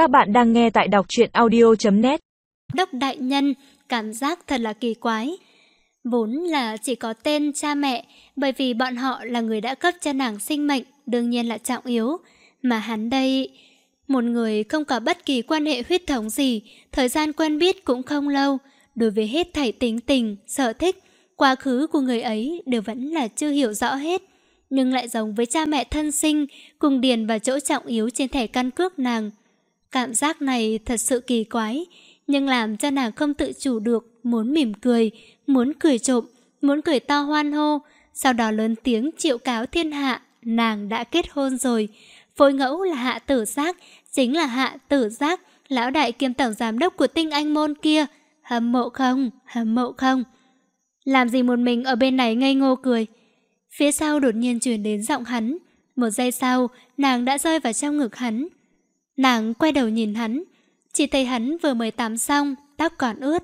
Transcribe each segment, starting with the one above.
Các bạn đang nghe tại đọc truyện audio.net Đốc đại nhân, cảm giác thật là kỳ quái. Vốn là chỉ có tên cha mẹ, bởi vì bọn họ là người đã cấp cho nàng sinh mệnh, đương nhiên là trọng yếu. Mà hắn đây, một người không có bất kỳ quan hệ huyết thống gì, thời gian quen biết cũng không lâu. Đối với hết thảy tính tình, sở thích, quá khứ của người ấy đều vẫn là chưa hiểu rõ hết. Nhưng lại giống với cha mẹ thân sinh, cùng điền vào chỗ trọng yếu trên thẻ căn cước nàng. Cảm giác này thật sự kỳ quái, nhưng làm cho nàng không tự chủ được, muốn mỉm cười, muốn cười trộm, muốn cười to hoan hô, sau đó lớn tiếng triệu cáo thiên hạ, nàng đã kết hôn rồi. Phối ngẫu là hạ tử giác, chính là hạ tử giác, lão đại kiêm tổng giám đốc của tinh anh môn kia. Hâm mộ không, hâm mộ không. Làm gì một mình ở bên này ngây ngô cười. Phía sau đột nhiên truyền đến giọng hắn. Một giây sau, nàng đã rơi vào trong ngực hắn. Nàng quay đầu nhìn hắn, chỉ thấy hắn vừa mới tắm xong, tóc còn ướt.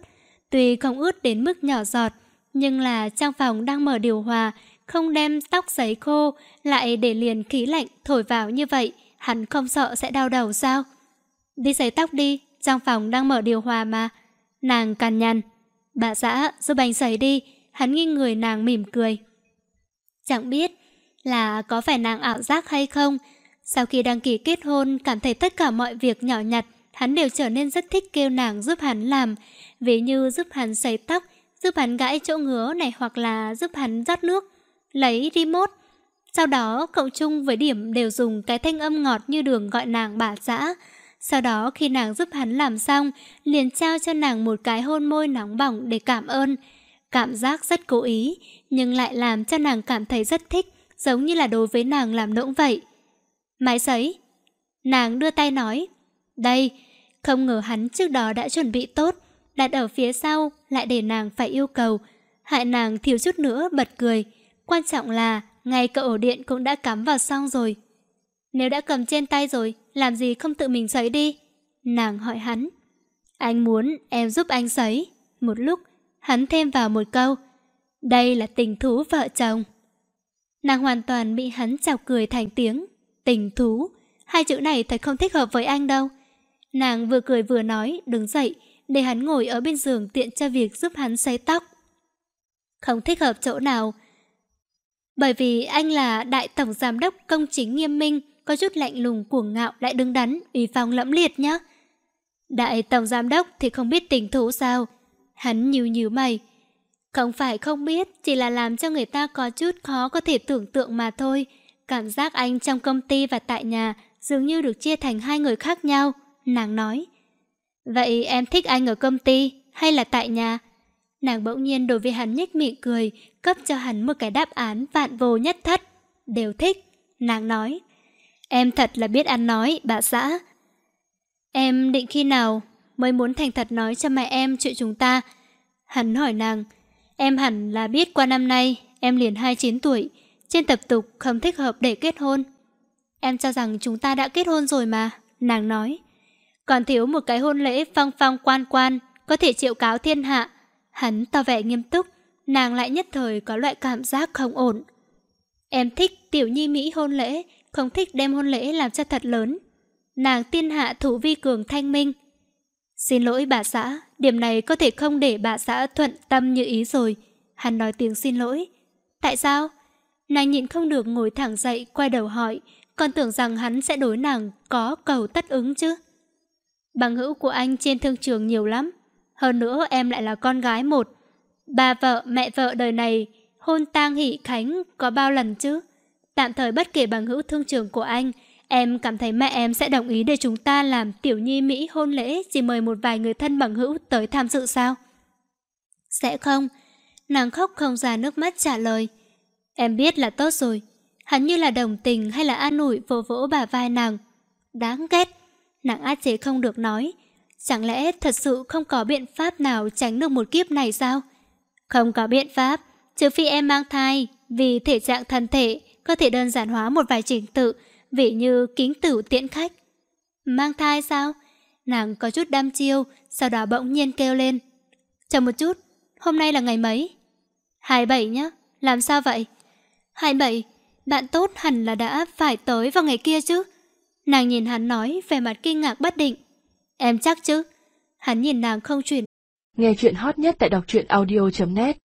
Tuy không ướt đến mức nhỏ giọt, nhưng là trong phòng đang mở điều hòa, không đem tóc giấy khô, lại để liền khí lạnh thổi vào như vậy, hắn không sợ sẽ đau đầu sao? Đi giấy tóc đi, trong phòng đang mở điều hòa mà. Nàng cằn nhằn. Bà xã, giúp anh giấy đi, hắn nghiêng người nàng mỉm cười. Chẳng biết là có phải nàng ảo giác hay không, sau khi đăng ký kết hôn, cảm thấy tất cả mọi việc nhỏ nhặt, hắn đều trở nên rất thích kêu nàng giúp hắn làm. Ví như giúp hắn sấy tóc, giúp hắn gãi chỗ ngứa này hoặc là giúp hắn rót nước, lấy remote. Sau đó, cậu chung với điểm đều dùng cái thanh âm ngọt như đường gọi nàng bà xã. Sau đó khi nàng giúp hắn làm xong, liền trao cho nàng một cái hôn môi nóng bỏng để cảm ơn. Cảm giác rất cố ý, nhưng lại làm cho nàng cảm thấy rất thích, giống như là đối với nàng làm nỗng vậy. Máy sấy. Nàng đưa tay nói. Đây, không ngờ hắn trước đó đã chuẩn bị tốt, đặt ở phía sau, lại để nàng phải yêu cầu. Hại nàng thiếu chút nữa bật cười. Quan trọng là, ngay cậu ổ điện cũng đã cắm vào xong rồi. Nếu đã cầm trên tay rồi, làm gì không tự mình sấy đi? Nàng hỏi hắn. Anh muốn em giúp anh sấy. Một lúc, hắn thêm vào một câu. Đây là tình thú vợ chồng. Nàng hoàn toàn bị hắn chọc cười thành tiếng. Tình thú. Hai chữ này thật không thích hợp với anh đâu. Nàng vừa cười vừa nói, đứng dậy, để hắn ngồi ở bên giường tiện cho việc giúp hắn sấy tóc. Không thích hợp chỗ nào. Bởi vì anh là đại tổng giám đốc công chính nghiêm minh, có chút lạnh lùng cuồng ngạo lại đứng đắn, uy phong lẫm liệt nhá. Đại tổng giám đốc thì không biết tình thú sao? Hắn nhíu nhíu mày. Không phải không biết, chỉ là làm cho người ta có chút khó có thể tưởng tượng mà thôi. Cảm giác anh trong công ty và tại nhà dường như được chia thành hai người khác nhau, nàng nói. Vậy em thích anh ở công ty hay là tại nhà? Nàng bỗng nhiên đối với hắn nhếch miệng cười, cấp cho hắn một cái đáp án vạn vô nhất thất. Đều thích, nàng nói. Em thật là biết ăn nói, bà xã. Em định khi nào mới muốn thành thật nói cho mẹ em chuyện chúng ta? Hắn hỏi nàng, em hẳn là biết qua năm nay em liền 29 tuổi, trên tập tục không thích hợp để kết hôn. Em cho rằng chúng ta đã kết hôn rồi mà, nàng nói. Còn thiếu một cái hôn lễ phong phong quan quan, có thể triệu cáo thiên hạ. Hắn tỏ vẻ nghiêm túc, nàng lại nhất thời có loại cảm giác không ổn. Em thích tiểu nhi Mỹ hôn lễ, không thích đem hôn lễ làm cho thật lớn. Nàng tiên hạ thủ vi cường thanh minh. Xin lỗi bà xã, điểm này có thể không để bà xã thuận tâm như ý rồi. Hắn nói tiếng xin lỗi. Tại sao? Nàng nhịn không được ngồi thẳng dậy, quay đầu hỏi, còn tưởng rằng hắn sẽ đối nàng có cầu tất ứng chứ. Bằng hữu của anh trên thương trường nhiều lắm. Hơn nữa em lại là con gái một. Bà vợ, mẹ vợ đời này, hôn tang hỷ khánh có bao lần chứ? Tạm thời bất kể bằng hữu thương trường của anh, em cảm thấy mẹ em sẽ đồng ý để chúng ta làm tiểu nhi Mỹ hôn lễ chỉ mời một vài người thân bằng hữu tới tham dự sao? Sẽ không. Nàng khóc không ra nước mắt trả lời. Em biết là tốt rồi. Hắn như là đồng tình hay là an ủi vỗ vỗ bà vai nàng. Đáng ghét. Nàng át chế không được nói. Chẳng lẽ thật sự không có biện pháp nào tránh được một kiếp này sao? Không có biện pháp, trừ phi em mang thai, vì thể trạng thân thể có thể đơn giản hóa một vài trình tự, vị như kính tử tiễn khách. Mang thai sao? Nàng có chút đam chiêu, sau đó bỗng nhiên kêu lên. Chờ một chút, hôm nay là ngày mấy? 27 nhá, làm sao vậy? 27, bạn tốt hẳn là đã phải tới vào ngày kia chứ. Nàng nhìn hắn nói vẻ mặt kinh ngạc bất định, Em chắc chứ? Hắn nhìn nàng không chuyển. Nghe chuyện hot nhất tại đọc truyện audio.net